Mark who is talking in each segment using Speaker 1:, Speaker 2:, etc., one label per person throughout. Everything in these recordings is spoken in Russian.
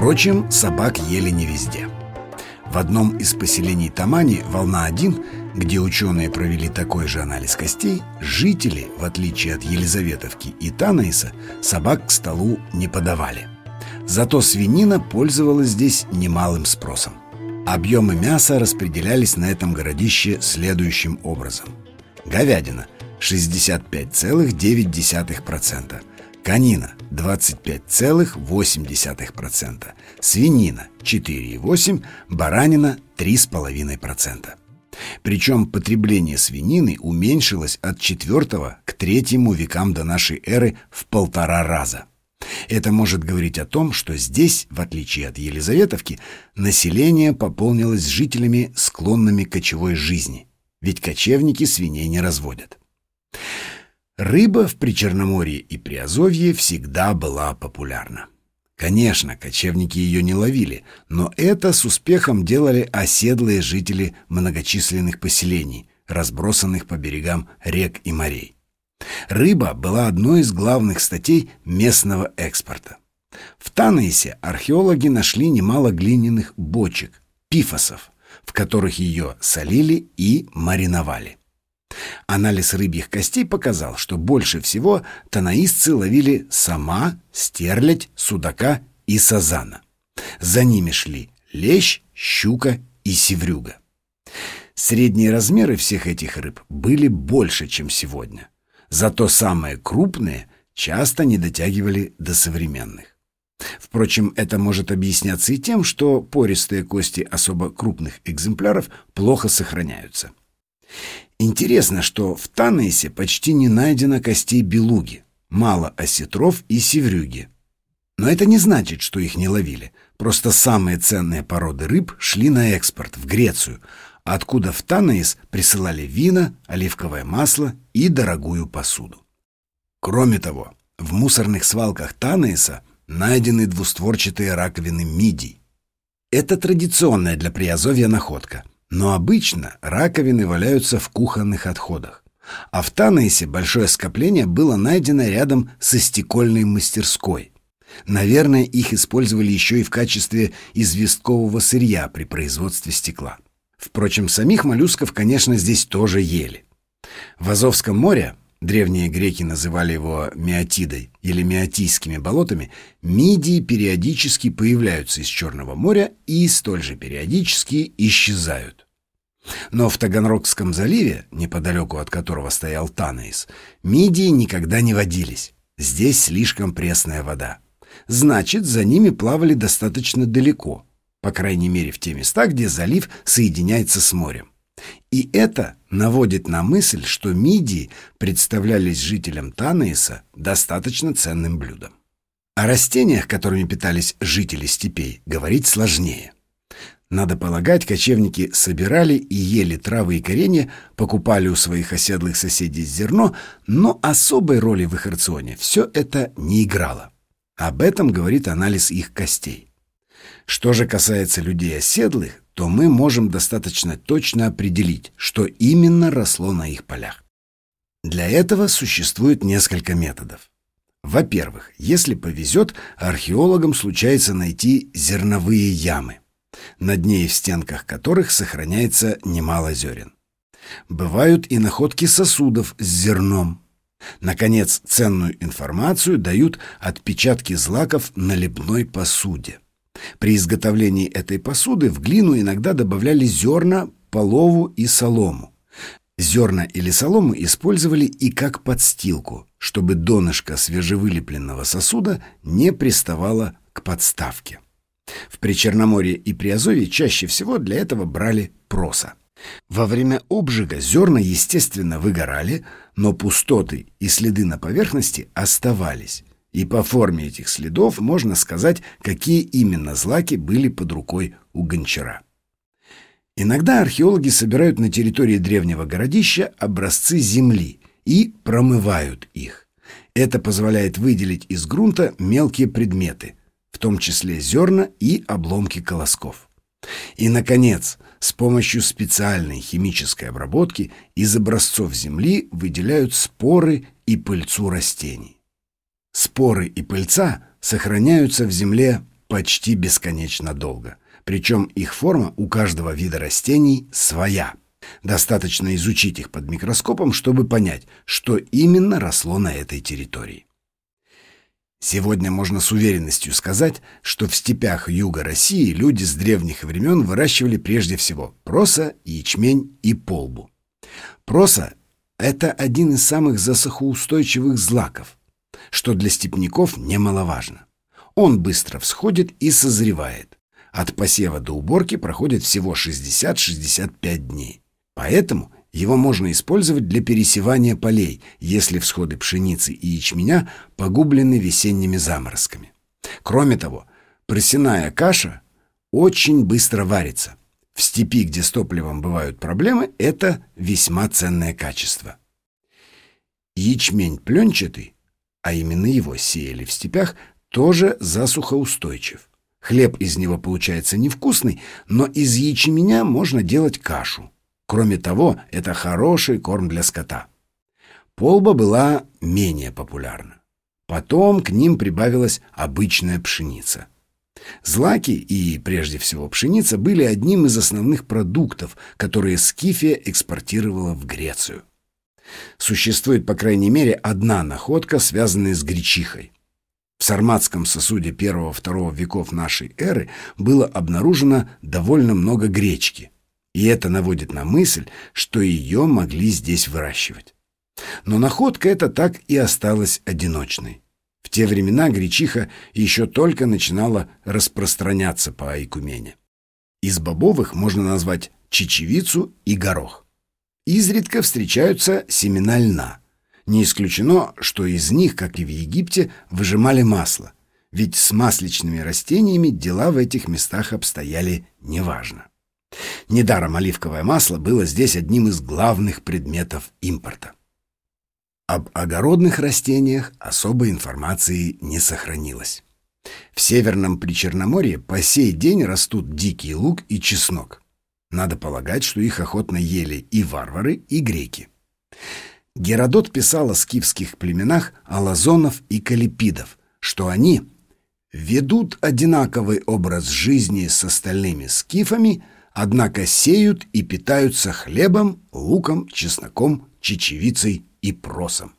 Speaker 1: Впрочем, собак ели не везде. В одном из поселений Тамани, Волна-1, где ученые провели такой же анализ костей, жители, в отличие от Елизаветовки и Танаиса, собак к столу не подавали. Зато свинина пользовалась здесь немалым спросом. Объемы мяса распределялись на этом городище следующим образом. Говядина – 65,9%, конина – 25,8%, свинина – 4,8%, баранина – 3,5%. Причем потребление свинины уменьшилось от 4 к 3 векам до нашей эры в полтора раза. Это может говорить о том, что здесь, в отличие от Елизаветовки, население пополнилось жителями, склонными к кочевой жизни, ведь кочевники свиней не разводят. Рыба в Причерноморье и Приазовье всегда была популярна. Конечно, кочевники ее не ловили, но это с успехом делали оседлые жители многочисленных поселений, разбросанных по берегам рек и морей. Рыба была одной из главных статей местного экспорта. В Танаисе археологи нашли немало глиняных бочек, пифосов, в которых ее солили и мариновали. Анализ рыбьих костей показал, что больше всего танаисцы ловили сама, стерлядь, судака и сазана. За ними шли лещ, щука и севрюга. Средние размеры всех этих рыб были больше, чем сегодня. Зато самые крупные часто не дотягивали до современных. Впрочем, это может объясняться и тем, что пористые кости особо крупных экземпляров плохо сохраняются. Интересно, что в Танейсе почти не найдено костей белуги, мало осетров и севрюги. Но это не значит, что их не ловили. Просто самые ценные породы рыб шли на экспорт в Грецию, откуда в Танаис присылали вина, оливковое масло и дорогую посуду. Кроме того, в мусорных свалках Танаиса найдены двустворчатые раковины мидий. Это традиционная для Приазовья находка, но обычно раковины валяются в кухонных отходах. А в Танаисе большое скопление было найдено рядом со стекольной мастерской. Наверное, их использовали еще и в качестве известкового сырья при производстве стекла. Впрочем, самих моллюсков, конечно, здесь тоже ели. В Азовском море, древние греки называли его миотидой или миотийскими болотами, мидии периодически появляются из Черного моря и столь же периодически исчезают. Но в Таганрогском заливе, неподалеку от которого стоял Танаис, мидии никогда не водились. Здесь слишком пресная вода. Значит, за ними плавали достаточно далеко – по крайней мере в те места, где залив соединяется с морем. И это наводит на мысль, что мидии представлялись жителям Танаиса достаточно ценным блюдом. О растениях, которыми питались жители степей, говорить сложнее. Надо полагать, кочевники собирали и ели травы и коренья, покупали у своих оседлых соседей зерно, но особой роли в их рационе все это не играло. Об этом говорит анализ их костей. Что же касается людей оседлых, то мы можем достаточно точно определить, что именно росло на их полях. Для этого существует несколько методов. Во-первых, если повезет, археологам случается найти зерновые ямы, на дне и в стенках которых сохраняется немало зерен. Бывают и находки сосудов с зерном. Наконец, ценную информацию дают отпечатки злаков на лепной посуде. При изготовлении этой посуды в глину иногда добавляли зерна, полову и солому. Зерна или солому использовали и как подстилку, чтобы донышко свежевылепленного сосуда не приставало к подставке. В Причерноморье и Приазовье чаще всего для этого брали проса. Во время обжига зерна, естественно, выгорали, но пустоты и следы на поверхности оставались, и по форме этих следов можно сказать, какие именно злаки были под рукой у гончара. Иногда археологи собирают на территории древнего городища образцы земли и промывают их. Это позволяет выделить из грунта мелкие предметы, в том числе зерна и обломки колосков. И, наконец, с помощью специальной химической обработки из образцов земли выделяют споры и пыльцу растений. Споры и пыльца сохраняются в земле почти бесконечно долго. Причем их форма у каждого вида растений своя. Достаточно изучить их под микроскопом, чтобы понять, что именно росло на этой территории. Сегодня можно с уверенностью сказать, что в степях юга России люди с древних времен выращивали прежде всего проса, ячмень и полбу. Проса – это один из самых засухоустойчивых злаков, что для степняков немаловажно. Он быстро всходит и созревает. От посева до уборки проходит всего 60-65 дней. Поэтому его можно использовать для пересевания полей, если всходы пшеницы и ячменя погублены весенними заморозками. Кроме того, просяная каша очень быстро варится. В степи, где с топливом бывают проблемы, это весьма ценное качество. Ячмень пленчатый, а именно его сеяли в степях, тоже засухоустойчив. Хлеб из него получается невкусный, но из ячменя можно делать кашу. Кроме того, это хороший корм для скота. Полба была менее популярна. Потом к ним прибавилась обычная пшеница. Злаки и, прежде всего, пшеница были одним из основных продуктов, которые Скифия экспортировала в Грецию. Существует, по крайней мере, одна находка, связанная с гречихой. В сарматском сосуде первого-второго веков нашей эры было обнаружено довольно много гречки – и это наводит на мысль, что ее могли здесь выращивать. Но находка эта так и осталась одиночной. В те времена гречиха еще только начинала распространяться по Айкумене. Из бобовых можно назвать чечевицу и горох. Изредка встречаются семена льна. Не исключено, что из них, как и в Египте, выжимали масло, ведь с масличными растениями дела в этих местах обстояли неважно. Недаром оливковое масло было здесь одним из главных предметов импорта. Об огородных растениях особой информации не сохранилось. В Северном Причерноморье по сей день растут дикий лук и чеснок. Надо полагать, что их охотно ели и варвары, и греки. Геродот писал о скифских племенах алазонов и калипидов, что они ведут одинаковый образ жизни с остальными скифами – однако сеют и питаются хлебом, луком, чесноком, чечевицей и просом.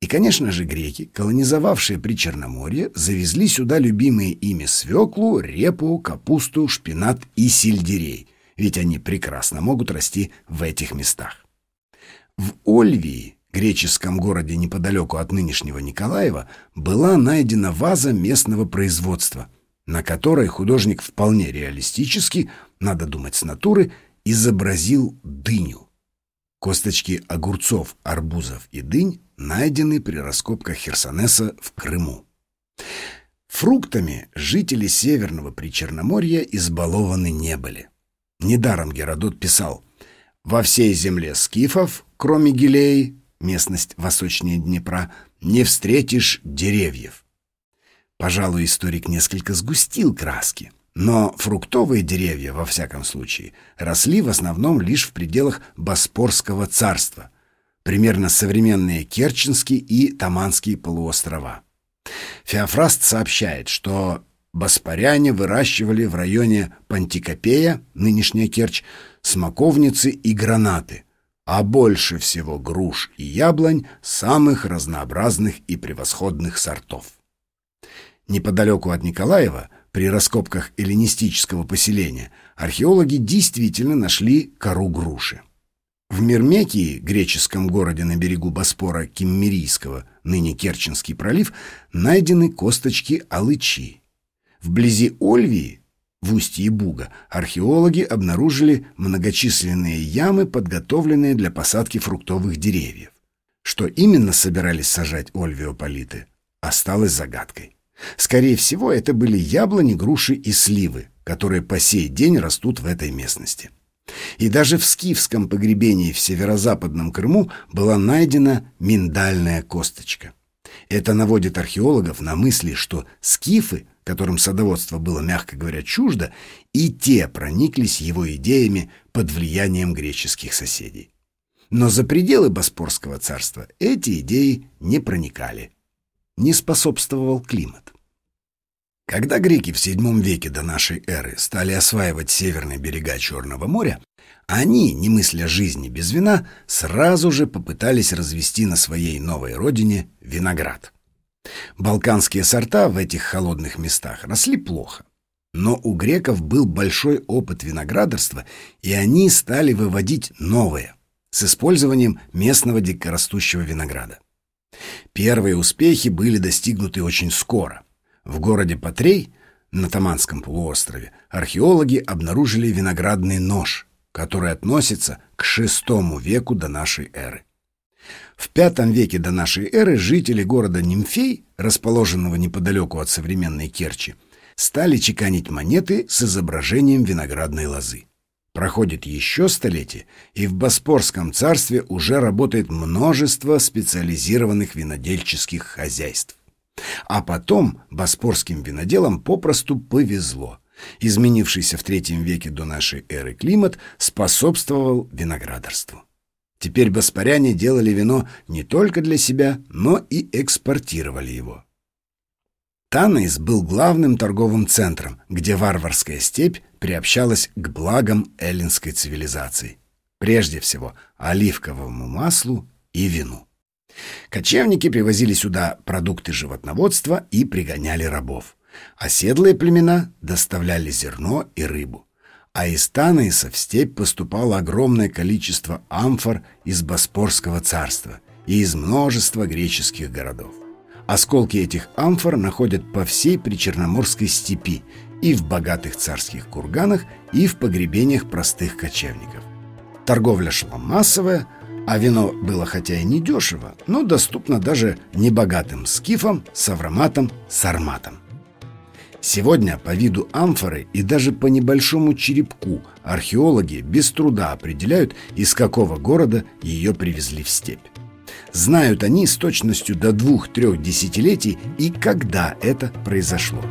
Speaker 1: И, конечно же, греки, колонизовавшие при Черноморье, завезли сюда любимые ими свеклу, репу, капусту, шпинат и сельдерей, ведь они прекрасно могут расти в этих местах. В Ольвии, греческом городе неподалеку от нынешнего Николаева, была найдена ваза местного производства, на которой художник вполне реалистически надо думать с натуры, изобразил дыню. Косточки огурцов, арбузов и дынь найдены при раскопках Херсонеса в Крыму. Фруктами жители Северного Причерноморья избалованы не были. Недаром Геродот писал «Во всей земле скифов, кроме Гилеи, местность восточнее Днепра, не встретишь деревьев». Пожалуй, историк несколько сгустил краски. Но фруктовые деревья, во всяком случае, росли в основном лишь в пределах Боспорского царства, примерно современные Керченский и Таманский полуострова. Феофраст сообщает, что боспоряне выращивали в районе Пантикопея, нынешняя Керчь, смоковницы и гранаты, а больше всего груш и яблонь самых разнообразных и превосходных сортов. Неподалеку от Николаева – при раскопках эллинистического поселения археологи действительно нашли кору груши. В Мирмекии, греческом городе на берегу Боспора Киммерийского, ныне Керченский пролив, найдены косточки алычи. Вблизи Ольвии, в устье Буга, археологи обнаружили многочисленные ямы, подготовленные для посадки фруктовых деревьев. Что именно собирались сажать ольвиополиты, осталось загадкой. Скорее всего, это были яблони, груши и сливы, которые по сей день растут в этой местности. И даже в скифском погребении в северо-западном Крыму была найдена миндальная косточка. Это наводит археологов на мысли, что скифы, которым садоводство было, мягко говоря, чуждо, и те прониклись его идеями под влиянием греческих соседей. Но за пределы Боспорского царства эти идеи не проникали. Не способствовал климат. Когда греки в VII веке до нашей эры стали осваивать северные берега Черного моря, они, не мысля жизни без вина, сразу же попытались развести на своей новой родине виноград. Балканские сорта в этих холодных местах росли плохо. Но у греков был большой опыт виноградарства, и они стали выводить новые, с использованием местного дикорастущего винограда. Первые успехи были достигнуты очень скоро. В городе Патрей, на Таманском полуострове, археологи обнаружили виноградный нож, который относится к VI веку до нашей эры. В V веке до нашей эры жители города Нимфей, расположенного неподалеку от современной Керчи, стали чеканить монеты с изображением виноградной лозы. Проходит еще столетие, и в Боспорском царстве уже работает множество специализированных винодельческих хозяйств. А потом боспорским виноделам попросту повезло. Изменившийся в третьем веке до нашей эры климат способствовал виноградарству. Теперь боспоряне делали вино не только для себя, но и экспортировали его. Танейс был главным торговым центром, где варварская степь приобщалась к благам эллинской цивилизации. Прежде всего, оливковому маслу и вину. Кочевники привозили сюда продукты животноводства и пригоняли рабов. Оседлые племена доставляли зерно и рыбу. А из Танейса в степь поступало огромное количество амфор из Боспорского царства и из множества греческих городов. Осколки этих амфор находят по всей Причерноморской степи и в богатых царских курганах, и в погребениях простых кочевников. Торговля шла массовая, а вино было хотя и недешево, но доступно даже небогатым скифам, савроматам, сарматам. Сегодня по виду амфоры и даже по небольшому черепку археологи без труда определяют, из какого города ее привезли в степь. Знают они с точностью до двух-трех десятилетий и когда это произошло.